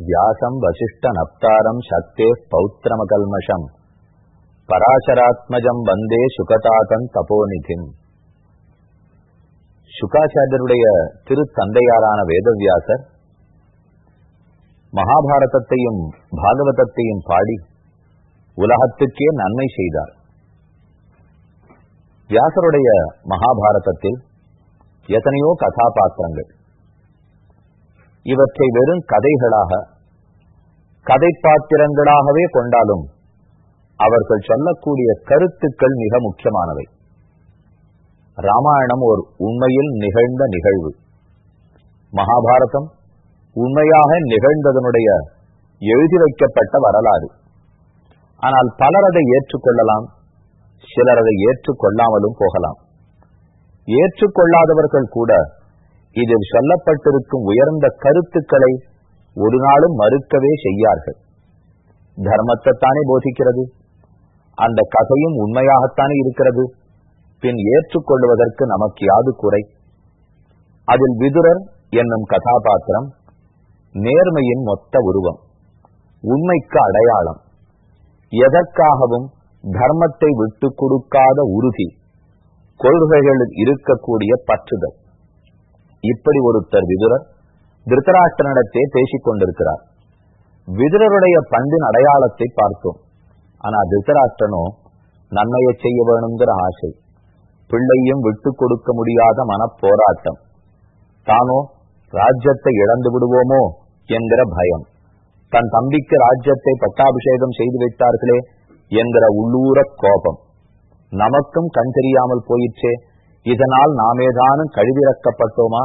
வியாசம் வசிஷ்ட நப்தாரம் சக்தே பௌத்திரமகல்மஷம் பராசராத்மஜம் வந்தே சுகதாதன் தபோநிதின் சுகாச்சாரியருடைய திருத்தந்தையாரான வேதவியாசர் மகாபாரதத்தையும் பாகவதத்தையும் பாடி உலகத்துக்கே நன்மை செய்தார் வியாசருடைய மகாபாரதத்தில் எத்தனையோ கதாபாத்திரங்கள் இவற்றை வெறும் கதைகளாக கதை பாத்திரங்களாகவே கொண்டாலும் அவர்கள் சொல்லக்கூடிய கருத்துக்கள் மிக முக்கியமானவை. ராமாயணம் ஒரு உண்மையில் நிகழ்ந்த நிகழ்வு. மகாபாரதம் உண்மையாக நிகழ்ந்ததனுடைய எழுதி வைக்கப்பட்ட வரலாறு. ஆனால் பலர் அதை ஏற்றுக்கொள்ளலாம் சிலர் அதை ஏற்றுக்கொள்ளாமலும் போகலாம். ஏற்றுக்கொள்ளாதவர்கள் கூட இதில் சொல்லப்பட்டிருக்கும் உயர்ந்த கருத்துக்களை ஒரு நாளும் மறுக்கவே செய்யார்கள். தர்மத்தைத்தானே போதிக்கிறது? அந்த கதையும் உண்மையாகத்தானே இருக்கிறது? பின் ஏற்றுக்கொள்வதற்கு நமக்கு யாது குறை? அதில் விதுரர் என்னும் கதாபாத்திரம் நேர்மையின் மொத்த உருவம் உண்மைக்கு அடையாளம். எதற்காகவும் தர்மத்தை விட்டு கொடுக்காத உறுதி கொள்கைகளில் இருக்கக்கூடிய பற்றுதல். இப்படி ஒருத்தர் விதுரர் திருத்தராஷ்டிரனிடத்தே பேசிக் கொண்டிருக்கிறார் விதுரருடைய பண்பின் அடையாளத்தை பார்த்தோம். ஆனா திருத்தராஷ்டிரனோ நன்மையை செய்ய வேணுங்கிற ஆசை பிள்ளையும் விட்டு கொடுக்க முடியாத மனப்போராட்டம் தானோ ராஜ்யத்தை இழந்து விடுவோமோ என்கிற பயம் தன் தம்பிக்கு ராஜ்யத்தை பட்டாபிஷேகம் செய்து வைத்தார்களே என்கிற உள்ளூர கோபம் நமக்கும் கண் தெரியாமல் போயிற்றே இதனால் நாமேதானும் கழுவிறக்கப்பட்டோமா?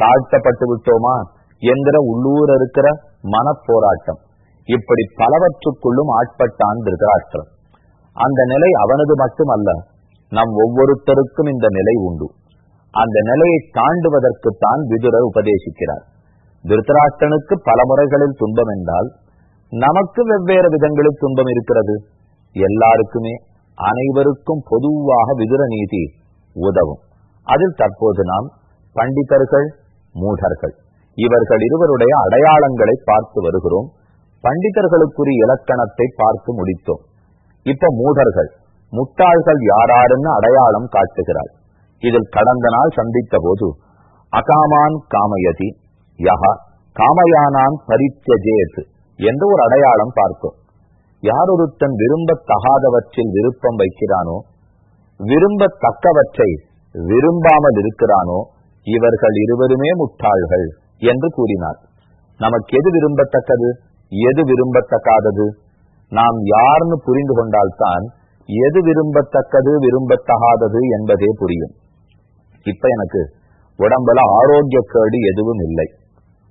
தாழ்த்தப்பட்டு விட்டோமா என்கிற உள்ளூர் இருக்கிற மனப்போராட்டம். இப்படி பலவற்றுக்குள்ளும் ஆட்பட்டான் திருதராஷ்டிரம் அந்த நிலை அவனது மட்டுமல்ல நம் ஒவ்வொருத்தருக்கும் இந்த நிலை உண்டு. அந்த நிலையை தாண்டுவதற்குத்தான் விதுரர் உபதேசிக்கிறார். திருத்தராஷ்டனுக்கு பல முறைகளில் துன்பம் என்றால் நமக்கு வெவ்வேறு விதங்களில் துன்பம் இருக்கிறது. எல்லாருக்குமே அனைவருக்கும் பொதுவாக விதுர நீதி உதவும். அதில் தற்போது நாம் பண்டிதர்கள் மூடர்கள் இவர்கள் இருவருடைய அடையாளங்களை பார்த்து வருகிறோம். பண்டிதர்களுக்குரிய இலக்கணத்தை பார்த்து முடித்தோம். இப்ப மூடர்கள் முட்டாள்கள் யாராருன்னு அடையாளம் காட்டுகிறார் இதில் கடந்த நாள் சந்தித்த போது அகாமான் காமயதி யஹா காமயானான் பரித்தஜேத் என்று ஒரு அடையாளம் பார்த்தோம். யாரொருத்தன் விரும்பத்தகாதவற்றில் விருப்பம் வைக்கிறானோ விரும்பத்தக்கவற்றை விரும்பாமல் இருக்கிறானோ இவர்கள் இருவருமே முட்டாள்கள் என்று கூறினார். நமக்கு எது விரும்பத்தக்கது? எது விரும்பத்தக்காதது? நாம் யார்னு புரிந்து கொண்டால்தான் எது விரும்பத்தக்கது விரும்பத்தகாதது என்பதே புரியும். இப்ப எனக்கு உடம்புல ஆரோக்கியக்கேடு எதுவும் இல்லை.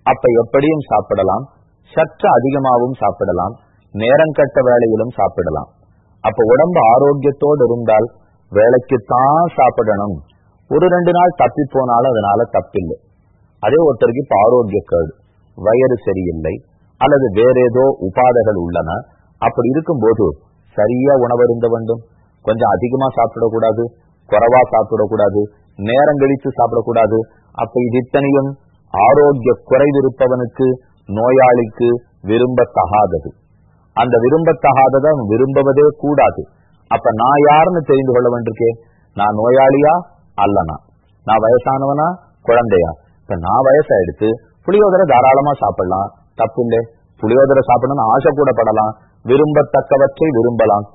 அப்ப எப்படியும் சாப்பிடலாம். சற்று அதிகமாகவும் சாப்பிடலாம். நேரங்கட்ட வேலையிலும் சாப்பிடலாம். அப்ப உடம்பு ஆரோக்கியத்தோடு இருந்தால் வேலைக்குத்தான் சாப்பிடணும். ஒரு ரெண்டு நாள் தப்பி போனாலும் அதனால தப்பில்லை. அதே ஒருத்தருக்கு இப்ப ஆரோக்கிய கேடு வயது சரியில்லை அல்லது வேற ஏதோ உபாதைகள் உள்ளன. அப்படி இருக்கும்போது சரியா உணவருந்த வேண்டும். கொஞ்சம் அதிகமா சாப்பிடக்கூடாது குறைவா சாப்பிடக்கூடாது நேரம் கழித்து சாப்பிடக்கூடாது. அப்ப இது இத்தனையும் ஆரோக்கிய குறைவிருப்பவனுக்கு நோயாளிக்கு விரும்பத்தகாதது. அந்த விரும்பத்தகாததை அவன் விரும்புவதே கூடாது. அப்ப நான் யாருன்னு தெரிந்து கொள்ள வேண்டியிருக்கேன் நான் நோயாளியா? அல்லனா? நான் வயசானவனா? குழந்தையா? இப்ப நான் வயசாயிடுத்து புளியோதரை தாராளமா சாப்பிடலாம். தப்பு இல்லை புளியோதரை சாப்பிடணும்னு ஆசை கூட படலாம் விரும்பத்தக்கவற்றை விரும்பலாம்.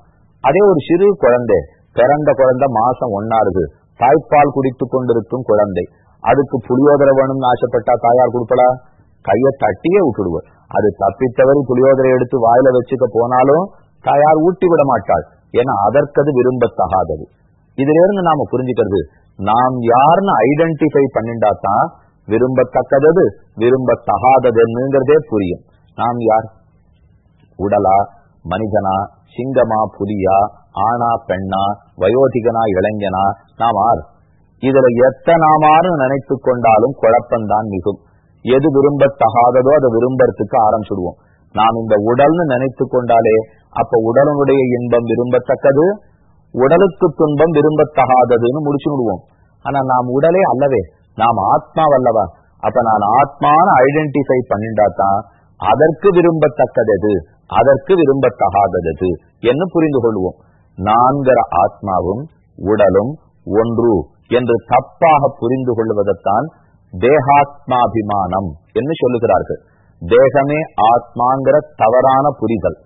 அதே ஒரு சிறு குழந்தை பிறந்த குழந்தை மாசம் ஒன்னாருது தாய்ப்பால் குடித்து கொண்டிருக்கும் குழந்தை. அதுக்கு புளியோதரை வேணும்னு ஆசைப்பட்டா தாயார் கொடுப்படா? கைய தட்டியே விட்டுடுவர் அது தப்பித்தவரை புளியோதரை எடுத்து வாயில வச்சுக்க போனாலும் தாயார் ஊட்டி விட மாட்டாள். ஏன்னா அதற்கது விரும்பத்தகாதது. இதுல இருந்து நாம புரிஞ்சுக்கிறது நாம் யாருன்னு ஐடென்டிஃபை பண்ணிண்டா தான் விரும்பத்தக்கது விரும்பத்தகாததுங்கிறதே புரியும். நாம் யார்? உடலா மனிதனா சிங்கமா புலியா ஆணா பெண்ணா வயோதிகனா இளைஞனா நாம் ஆர்? இதுல எத்தனாமாறு நினைத்து கொண்டாலும் குழப்பம்தான் மிகும். எது விரும்பத்தகாததோ அதை விரும்பறதுக்கு ஆரம்பிச்சுடுவோம். நாம் இந்த உடல்னு நினைத்து கொண்டாலே அப்ப உடலுடைய இன்பம் விரும்பத்தக்கது உடலுக்கு துன்பம் விரும்பத்தகாததுன்னு முடிச்சு விடுவோம் ஆனா நாம் உடலே அல்லவே நாம் ஆத்மா வல்லவா அப்ப நான் ஆத்மான ஐடென்டிஃபை பண்ணிண்டாதான் அதற்கு விரும்பத்தக்கதது அதற்கு விரும்பத்தகாதது என்று புரிந்து கொள்வோம். நான்கிற ஆத்மாவும் உடலும் ஒன்று என்று தப்பாக புரிந்து கொள்வதைத்தான் தேகாத்மாபிமானம் என்று சொல்லுகிறார்கள். தேகமே ஆத்மாங்கிற தவறான புரிதல்.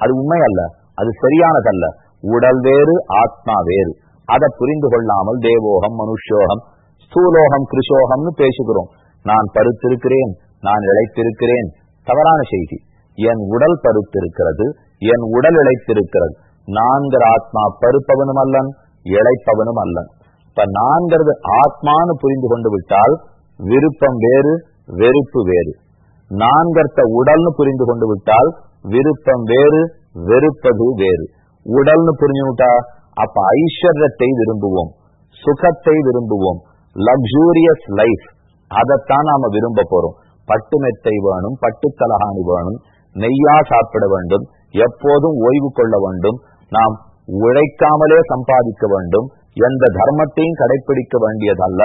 அது உண்மை அல்ல அது சரியானதல்ல. உடல் வேறு ஆத்மா வேறு. அதை புரிந்து கொள்ளாமல் தேவோகம் மனுஷோகம் ஸ்தூலோகம் கிருஷோகம்னு பேசுகிறோம். நான் பருத்திருக்கிறேன் நான் இழைத்திருக்கிறேன். தவறான செய்தி. என் உடல் பருத்திருக்கிறது என் உடல் இழைத்திருக்கிறது. நான்கிற ஆத்மா பருப்பவனும் அல்லன் இழைப்பவனும் அல்லன். இப்ப நான்கிறது ஆத்மானு புரிந்து கொண்டு விட்டால் விருப்பம் வேறு வெறுப்பு வேறு. நான்கர்த்த உடல்னு புரிந்து கொண்டு விட்டால் விருப்பம் வேறு வெறுப்பது வேறு. உடல்னு புரிஞ்சு விட்டா அப்ப ஐஸ்வர்யத்தை விரும்புவோம் சுகத்தை விரும்புவோம் லக்ஸூரியஸ் லைஃப் அதைத்தான் நாம விரும்ப போறோம். பட்டு மெத்தை வேணும் பட்டு தலகாணி வேணும் நெய்யா சாப்பிட வேண்டும் எப்போதும் ஓய்வு கொள்ள வேண்டும் நாம் உழைக்காமலே சம்பாதிக்க வேண்டும் எந்த தர்மத்தையும் கடைபிடிக்க வேண்டியதல்ல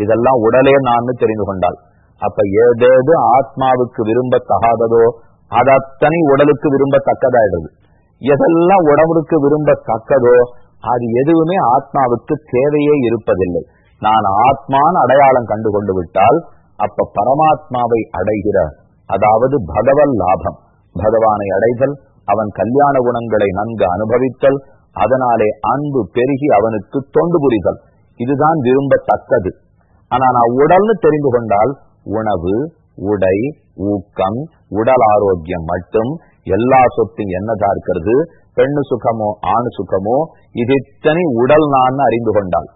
இதெல்லாம் உடலே நான் தெரிந்து கொண்டால். அப்ப ஏதேது ஆத்மாவுக்கு விரும்பத்தகாததோ அதத்தனை உடலுக்கு விரும்பத்தக்கதாயிடுது. எதெல்லாம் உடம்புக்கு விரும்பத்தக்கதோ அது எதுவுமே ஆத்மாவுக்கு தேவையே இருப்பதில்லை. நான் ஆத்மான் அடையாளம் கண்டு கொண்டு விட்டால் அப்ப பரமாத்மாவை அடைகிற அதாவது பகவல் லாபம். பகவானை அடைதல் அவன் கல்யாண குணங்களை நன்கு அனுபவித்தல் அதனாலே அன்பு பெருகி அவனுக்கு தொண்டு புரிதல். இதுதான் விரும்பத்தக்கது. ஆனா நான் உடல்னு தெரிந்து கொண்டால் உணவு உடை ஊக்கம் உடல் ஆரோக்கியம் மட்டும் எல்லா சொத்தும் என்னதா இருக்கிறது பெண்ணு சுகமோ ஆணு சுகமோ? இது இத்தனை உடல் நான் அறிந்து கொண்டால்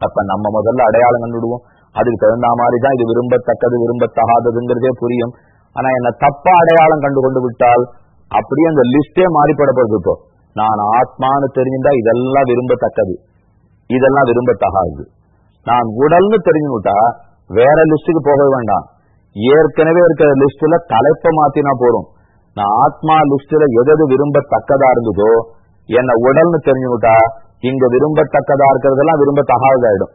அப்ப நம்ம முதல்ல அடையாளம் கண்டுடுவோம் அதுக்கு தகுந்த மாதிரிதான் இது விரும்பத்தக்கது விரும்பத்தகாததுங்கிறதே புரியும். ஆனா என்ன தப்பா அடையாளம் கண்டு கொண்டு விட்டால் அப்படியே அந்த லிஸ்டே மாறிப்பட போகுது இப்போ. நான் ஆத்மான்னு தெரிஞ்சுட்டா இதெல்லாம் விரும்பத்தக்கது. இதெல்லாம் விரும்பத்தகாது. நான் உடல்னு தெரிஞ்சு விட்டா வேற லிஸ்டுக்கு போக வேண்டாம். ஏற்கனவே இருக்கிற லிஸ்ட்ல தலைப்பை மாத்தினா போறோம் நான் ஆத்மா லிஸ்ட்ல எதது விரும்பத்தக்கதா இருந்ததோ என்ன உடல்னு தெரிஞ்சு விட்டா இங்க விரும்பத்தக்கதா இருக்கிறதெல்லாம் விரும்பத்தகாததாயிடும்.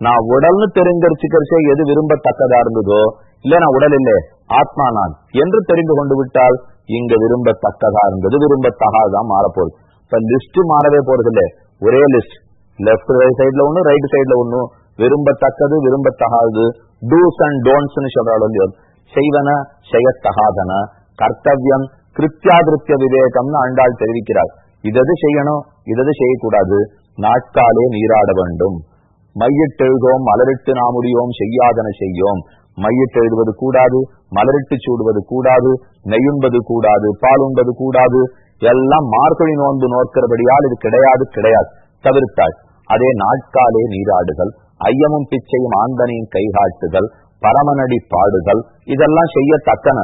நான் உடல்னு தெரிஞ்சிருச்சுக்கிறச்சே எது விரும்பத்தக்கதா இருந்ததோ இல்ல நான் உடல் இல்லை ஆத்மா நான் என்று தெரிந்து கொண்டு விட்டால் இங்க விரும்பத்தக்கதா இருந்தது விரும்பத்தகாதான் மாறப்போகுது. இப்ப லிஸ்ட் மாறவே போறது இல்ல ஒரே லிஸ்ட். லெப்ட் சைட்ல ஒண்ணு ரைட் சைட்ல ஒண்ணு. விரும்பத்தக்கது விரும்பத்தகாது டூஸ் அண்ட் டோன்ட்ஸ் சொல்றாள் இல்லையோ செய்வன செய்யத்தகாதன கர்த்தவியம் கிருத்தியாதிருத்திய விவேகம்னு ஆண்டாள் தெரிவிக்கிறார் இதது செய்யணும் இதது செய்யக்கூடாது. நாட்காலே நீராட வேண்டும். மையிட்டெழுதோம் மலரிட்டு நாமுடியோம் செய்யாதன செய்யோம். மையிட்டு எழுதுவது கூடாது மலரிட்டு சூடுவது கூடாது நெய்யுண்பது கூடாது பால் உண்பது கூடாது. எல்லாம் மார்கழி நோன்பு நோக்கிறபடியால் இது கிடையாது கிடையாது. தவிர்த்தாள். அதே நாட்காலே நீராடுதல் ஐயமும் பிச்சையும் ஆந்தனையும் கைகாட்டுதல் பரமனடி பாடுதல் இதெல்லாம் செய்யத்தக்கன.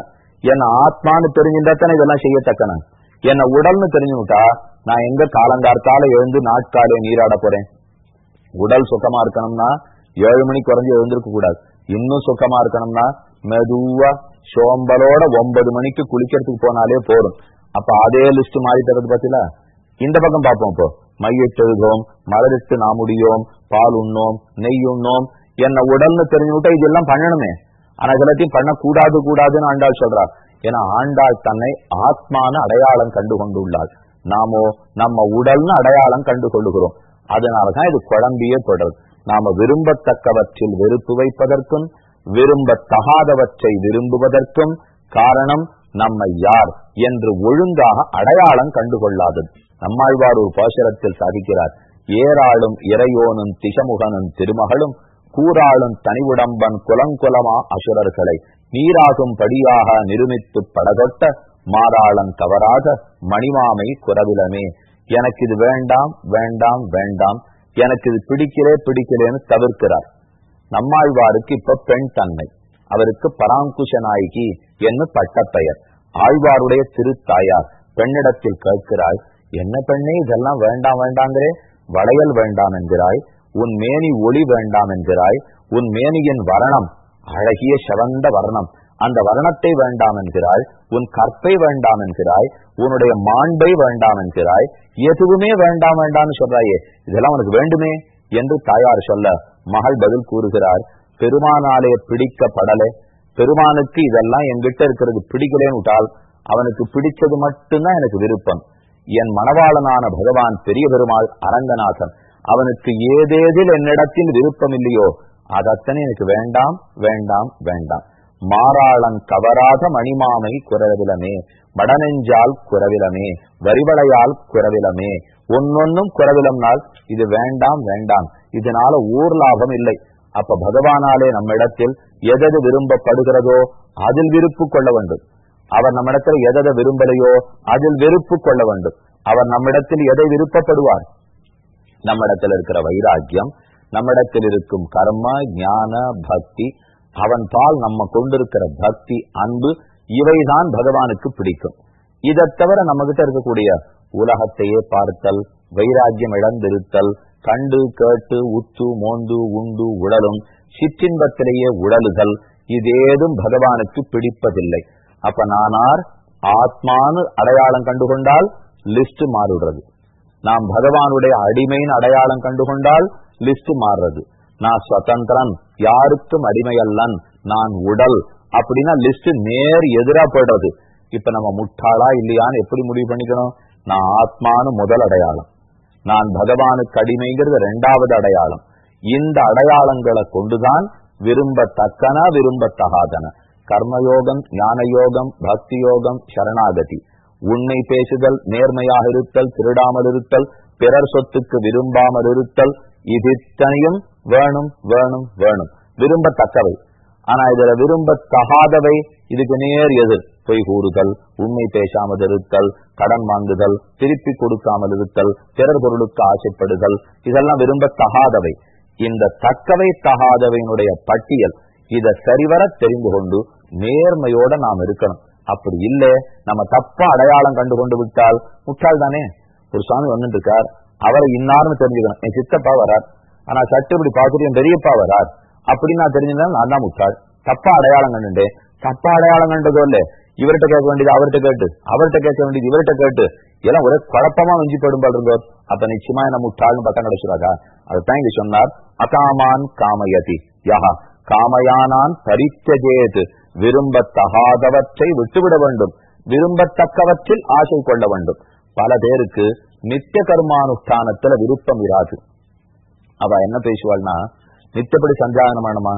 என்ன ஆத்மான்னு தெரிஞ்சிருந்தாத்தானே இதெல்லாம் செய்யத்தக்கன? என்ன உடல்னு தெரிஞ்சுட்டா நான் எங்க காலங்கார்த்தால எழுந்து நாட்காலே நீராட போறேன்? உடல் சுத்தமா இருக்கணும்னா ஏழு மணி குறைஞ்சு எழுந்திருக்க கூடாது. இன்னும் சுத்தமா இருக்கணும்னா மெதுவா சோம்பலோட ஒன்பது மணிக்கு குளிக்கிறதுக்கு போனாலே போதும். அப்ப அதே லிஸ்ட் மாறி தரது பாத்தீங்களா? இந்த பக்கம் பார்ப்போம் இப்போ. மையிட்டெழுதோம் மலரிட்டு நாமுடியோம் பால் உண்ணோம் நெய் உண்ணோம். என்ன உடல்னு தெரிஞ்சு விட்டா இதெல்லாம் பண்ணணுமே. ஆனா இதெல்லாத்தையும் பண்ணக்கூடாது கூடாதுன்னு ஆண்டாள் சொல்றார் ஏன்னா ஆண்டாள் தன்னை ஆத்மான அடையாளம் கண்டு கொண்டுள்ளாள் நாமோ நம்ம உடல்னு அடையாளம் கண்டு கொள்ளுகிறோம் அதனாலதான் இது குழம்பியே தொடர். நாம விரும்பத்தக்கவற்றில் வெறுப்பு வைப்பதற்கும் விரும்பத்தகாதவற்றை விரும்புவதற்கும் காரணம் நம்மை யார் என்று ஒழுங்காக அடையாளம் கண்டுகொள்ளாதது நம்மாழ்வார் ஒரு பாசுரத்தில் சாதிக்கிறார் ஏராளும் இறையோனும் திசமுகனும் திருமகளும் கூறாளும் தனிவுடம்பன் குலங்குலமா அசுரர்களை நீராகும் படியாக நிருமித்து படகொட்ட மாறாளன் தவறாத மணிமாமை குறவிலமே எனக்கு இது வேண்டாம் வேண்டாம் வேண்டாம். எனக்கு இது பிடிக்கலே பிடிக்கலேன்னு தவிர்க்கிறார். நம்மாழ்வாருக்கு இப்ப பெண் தன்மை. அவருக்கு பராங்குஷ நாயகி என்று பட்டப்பெயர். ஆழ்வாருடைய திருத்தாயார் பெண்ணிடத்தில் கேட்கிறாள் என்ன பெண்ணே இதெல்லாம் வேண்டாம் வேண்டாங்கிறே வளையல் வேண்டாம் என்கிறாய். உன் மேனி ஒளி வேண்டாம் என்கிறாய் உன் மேனியின் வர்ணம் அழகிய செவந்த வர்ணம். அந்த வர்ணத்தை வேண்டாம் என்கிறாய் உன் கற்பை வேண்டாம் என்கிறாய் உன்னுடைய மாண்பை வேண்டாம் என்கிறாய் எதுவுமே வேண்டாம் வேண்டாம்னு சொல்றாயே இதெல்லாம் உனக்கு வேண்டுமே என்று தாயார் சொல்ல மகள் பதில் கூறுகிறார் பெருமானாலே பிடிக்கப்படலே பெருமானுக்கு இதெல்லாம் என்கிட்ட இருக்கிறது பிடிக்கலேன்னு விட்டால் அவனுக்கு பிடிச்சது மட்டும்தான் எனக்கு விருப்பம். என் மணவாளனான பகவான் பெரிய பெருமாள் அரங்கநாதன். அவனுக்கு ஏதேதில் என்னிடத்தில் விருப்பம் இல்லையோ அதத்தனை எனக்கு வேண்டாம் வேண்டாம் வேண்டாம். மாறாளன் கவராத மணிமாமை குறவிலமே மடநெஞ்சால் குறவிலமே வரிவளையால் குறவிலமே ஒன்னொன்னும் குறவிலம்னால் இது வேண்டாம் வேண்டாம். இதனால ஊர் லாபம் இல்லை. அப்ப பகவானாலே நம்மிடத்தில் எதது விரும்பப்படுகிறதோ அதில் விருப்பு கொள்ள வேண்டும். அவர் நம்மிடத்தில் எதை விரும்பலையோ அதில் வெறுப்பு கொள்ள வேண்டும். அவர் நம்மிடத்தில் எதை விருப்பப்படுவார்? நம்மிடத்தில் இருக்கிற வைராக்கியம் நம்மிடத்தில் இருக்கும் கர்ம ஞான பக்தி அவன் பால் நம்ம கொண்டிருக்கிற பக்தி அன்பு இவைதான் பகவானுக்கு பிடிக்கும். இதை தவிர நம்ம கிட்ட இருக்கக்கூடிய உலகத்தையே பார்த்தல் வைராக்கியம் இழந்திருத்தல் கண்டு கேட்டு உத்து மோந்து உண்டு உடலும் சிற்றின்பத்திலேயே உடலுதல் இதேதும் பகவானுக்கு பிடிப்பதில்லை. அப்ப நானார் ஆத்மானு அடையாளம் கண்டுகொண்டால் லிஸ்ட் மாறுடுறது நாம் பகவானுடைய அடிமையின் அடையாளம் கண்டுகொண்டால் லிஸ்ட் மாறுறது. நான் சுதந்திரன் யாருக்கும் அடிமையல்லன் நான் உடல் அப்படின்னா லிஸ்ட் நேர் எதிரா போயிடுறது. இப்ப நம்ம முட்டாளா இல்லையான்னு எப்படி முடிவு பண்ணிக்கணும்? நான் ஆத்மானு முதல் அடையாளம். நான் பகவானுக்கு அடிமைங்கிறது ரெண்டாவது அடையாளம். இந்த அடையாளங்களை கொண்டுதான் விரும்பத்தக்கன விரும்பத்தகாதன. கர்மயோகம் ஞான யோகம் பக்தி யோகம் சரணாகதி. உண்மை பேசுதல் நேர்மையாக இருத்தல் திருடாமல் இருத்தல் பிறர் சொத்துக்கு விரும்பாமல் இருத்தல் இது இத்தனையும் வேணும் வேணும் வேணும். விரும்பத்தக்கவை. ஆனா இதுல விரும்பத்தகாதவை இதுக்கு நேர் எதிர். பொய் கூறுதல் உண்மை பேசாமல் இருத்தல் கடன் வாங்குதல் திருப்பி கொடுக்காமல் இருத்தல் பிறர் பொருளுக்கு ஆசைப்படுதல் இதெல்லாம் விரும்பத்தகாதவை. இந்த தக்கவை தகாதவையினுடைய பட்டியல் இதை சரிவர தெரிந்து கொண்டு நேர்மையோட நாம் இருக்கணும். அப்படி இல்ல. நம்ம தப்பா அடையாளம் கண்டு கொண்டு விட்டால் முட்டாள் தானே? ஒரு சுவாமி வந்துட்டு இருக்கார் அவரை இன்னார்னு தெரிஞ்சுக்கணும். என் சித்தப்பா வரார். ஆனா சட்டு இப்படி பார்த்துட்டு என் பெரியப்பா வரார். அப்படின்னு நான் தெரிஞ்சிருந்தா நான் தான் முட்டாள். தப்பா அடையாளம் கண்டுட்டு தப்பா அடையாளம் கண்டதோ இல்ல. இவர்கிட்ட கேட்க வேண்டியது அவர்கிட்ட கேட்டு அவர்கிட்ட கேட்க வேண்டியது இவர்கிட்ட கேட்டு. எல்லாம் ஒரே குழப்பமா வெஞ்சி போயிடும்பால் இருந்தோர் அப்ப நிச்சயமா என்ன முட்டாள்னு பக்கம் கிடைச்சிடாதா? அதுதான் இங்க சொன்னார். அகாமான் காமயதி. யஹா. காமயானான் பரித்தஜேது. விரும்பத்தகாதவற்றை விட்டுவிட வேண்டும். விரும்பத்தக்கவற்றில் ஆசை கொள்ள வேண்டும். பல பேருக்கு நித்திய கர்மானுஷ்டானத்துல விருப்பம் இராது. அவ என்ன பேசுவாள்னா நித்தப்படி சந்தியாகனம் வேணுமா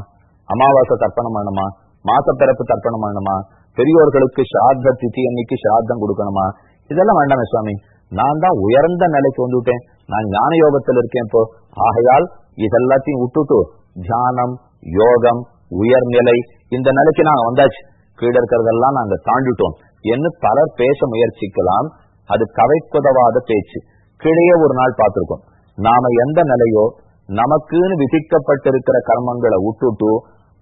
அமாவாசை தர்ப்பணம் வேணுமா மாசப்பிறப்பு தர்ப்பணம் வேணுமா பெரியோர்களுக்கு சார்த திதி அன்னைக்கு சார்த்தம் கொடுக்கணுமா? இதெல்லாம் வேண்டாமே சுவாமி. நான் தான் உயர்ந்த நிலைக்கு வந்துட்டேன். நான் ஞான யோகத்தில் இருக்கேன் இப்போ. ஆகையால் இதெல்லாத்தையும் விட்டுட்டு தியானம் யோகம் உயர்நிலை இந்த நிலைக்கு நாங்க வந்தாச்சு. கீழே இருக்கிறதெல்லாம் நாங்க தாண்டிட்டோம். என்று பலர் பேச முயற்சிக்கலாம். அது கவைக்குதவாத பேச்சு. கீழே ஒரு நாள் பார்த்திருக்கோம். நாம எந்த நிலையோ நமக்குன்னு விதிக்கப்பட்டிருக்கிற கர்மங்களை விட்டுட்டு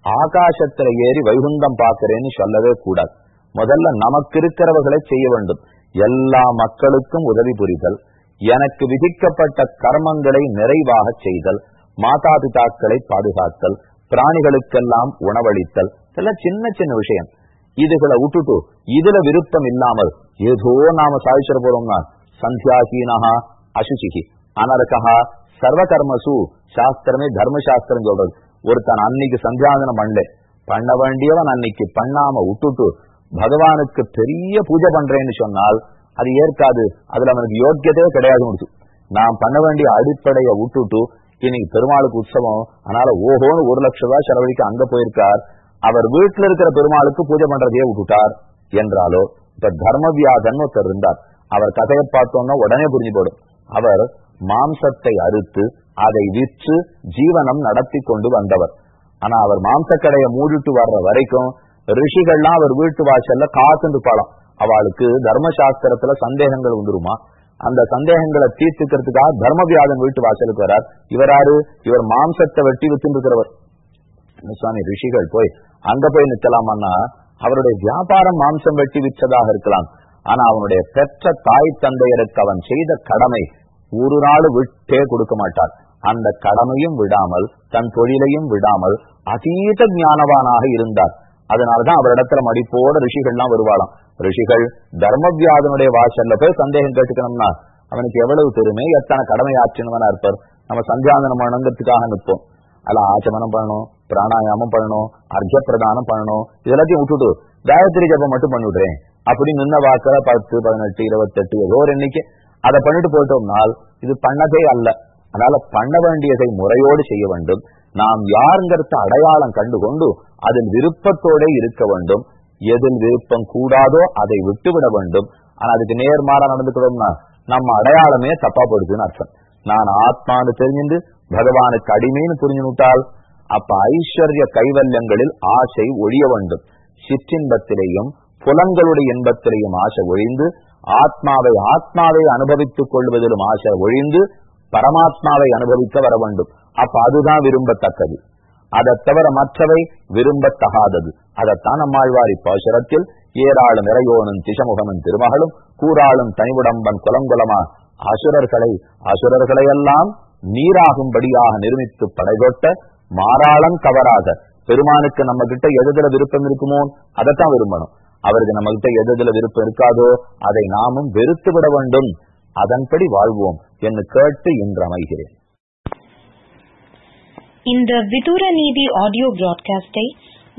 ஆகாசத்துல ஏறி வைகுந்தம் பார்க்கிறேன்னு சொல்லவே கூடாது. முதல்ல நமக்கு இருக்கிறவர்களை செய்ய வேண்டும். எல்லா மக்களுக்கும் உதவி புரிதல். எனக்கு விதிக்கப்பட்ட கர்மங்களை நிறைவாக செய்தல். மாதா பிதாக்களை பாதுகாத்தல். பிராணிகளுக்கெல்லாம் உணவளித்தல். இதெல்லாம் சின்ன சின்ன விஷயம். இதுகளை விட்டுட்டு இதுல விருப்பம் இல்லாமல் ஏதோ நாம சாதிச்சிட போறோம்னா சந்தியாசீனஹா அசுசிகி அனர்கா சர்வகர்மசு சாஸ்திரமே தர்மசாஸ்திரம் சொல்றது. ஒருத்தன் அன்னைக்கு சந்தியாதனம் பண்ணல. பண்ண வேண்டியவன் அன்னைக்கு பண்ணாம விட்டுட்டு பகவானுக்கு பெரிய பூஜை பண்றேன்னு சொன்னால் அது ஏற்காது. அதுல அவனுக்கு யோக்கியத்தையே கிடையாது முடிச்சு நாம் பண்ண வேண்டிய அடிப்படையை விட்டுட்டு இன்னைக்கு பெருமாளுக்கு உற்சவம். அதனால ஓஹோன்னு ஒரு லட்சம் ரூபாய் செலவழிக்க அங்க போயிருக்கார். அவர் வீட்டுல இருக்கிற பெருமாளுக்கு பூஜை பண்றதையே விட்டுட்டார் என்றாலோ இப்ப தர்மவியாதன் ஒருத்தர் இருந்தார். அவர் கதையை பார்த்தோம்னா உடனே புரிஞ்சு போடும். அவர் மாம்சத்தை அறுத்து அதை விற்று ஜீவனம் நடத்தி கொண்டு வந்தவர். ஆனா அவர் மாம்சக்கடையை மூடிட்டு வர்ற வரைக்கும் ரிஷிகள்லாம் அவர் வீட்டு வாசல்ல காத்துண்டு பழம் அவளுக்கு தர்மசாஸ்திரத்துல சந்தேகங்கள் வந்துருமா? அந்த சந்தேகங்களை தீர்த்துக்கிறதுக்காக தர்மவியாதன் வீட்டு வாசலுக்கு வரார். இவராரு இவர் மாம்சத்தை வெட்டி வச்சுருக்கிறவர் சுவாமி ரிஷிகள் போய் அங்க போய் நிற்கலாமான்னா அவருடைய வியாபாரம் மாம்சம் வெட்டி விற்றதாக இருக்கலாம். ஆனா அவனுடைய பெற்ற தாய் தந்தையருக்கு அவன் செய்த கடமை ஒரு நாள் விட்டே கொடுக்க மாட்டார் அந்த கடமையும் விடாமல் தன் தொழிலையும் விடாமல் அதீத ஞானவானாக இருந்தார். அதனாலதான் அவரிடத்துல மடிப்போட ரிஷிகள்லாம் வருவாளாம். ரிஷிகள் தர்மவியாதனுடைய வாசல்ல போய் சந்தேகம் கேட்டுக்கணும்னா அவனுக்கு எவ்வளவு பெருமை எத்தனை கடமை ஆற்றினவனா இருப்பார் நம்ம சந்தியாந்தனம் பண்ணணுங்கிறதுக்காக நிற்போம். அல்ல ஆச்சமனம் பண்ணணும் பிராணாயாமம் பண்ணணும் அர்க்க பிரதானம் பண்ணணும் இதெல்லாத்தையும் விட்டுட்டு காயத்ரி ஜபம் மட்டும் பண்ணிவிடுறேன். அப்படி நின்ன வாக்கில பத்து பதினெட்டு இருபத்தெட்டு ஏதோ ஒரு எண்ணிக்கை. அதை பண்ணிட்டு போயிட்டோம்னால் இது பண்ணதே அல்ல. அதனால பண்ண வேண்டியதை முறையோடு செய்ய வேண்டும். நாம் யாருங்கிறத அடையாளம் கண்டுகொண்டு அதில் விருப்பத்தோட இருக்க வேண்டும். எதில் விருப்பம் கூடாதோ அதை விட்டுவிட வேண்டும். ஆனா அதுக்கு நேர்மாறா நடந்துக்கிறோம்னா நம்ம அடையாளமே தப்பா போடுதுன்னு அர்த்தம். நான் ஆத்மானு தெரிஞ்சு பகவானுக்கு அடிமைன்னு புரிஞ்சுட்டால் அப்ப ஐஸ்வர்ய கைவல்யங்களில் ஆசை ஒழிய வேண்டும். சிற்றின்பத்திலேயும் புலங்களுடைய இன்பத்திலேயும் ஆசை ஒழிந்து ஆத்மாவை ஆத்மாவை அனுபவித்துக் கொள்வதிலும் ஆசை ஒழிந்து பரமாத்மாவை அனுபவிக்க வர வேண்டும். அப்ப அதுதான் விரும்பத்தக்கது. அதை தவிர மற்றவை விரும்பத்தகாதது. அதைத்தான் நம்மாழ்வாரி பாசுரத்தில் ஏராளும் இறையோனும் திசமுகனும் திருமகளும் கூறாளும் தனிவுடம்பன் குலங்குலமா அசுரர்களை அசுரர்களை எல்லாம் நீராகும்படியாக நிர்மித்து படைகொட்ட மாறாளம் கவராக பெருமானுக்கு நம்ம கிட்ட எதுல விருப்பம் இருக்குமோ அதைத்தான் விரும்பணும். அவருக்கு நம்ம கிட்ட எதுல விருப்பம் இருக்காதோ அதை நாமும் வெறுத்து விட வேண்டும். அதன்படி வாழ்வோம் என்று கேட்டு இன்று அமைகிறேன். இந்த விதுர நீதி ஆடியோ பிராட்காஸ்டை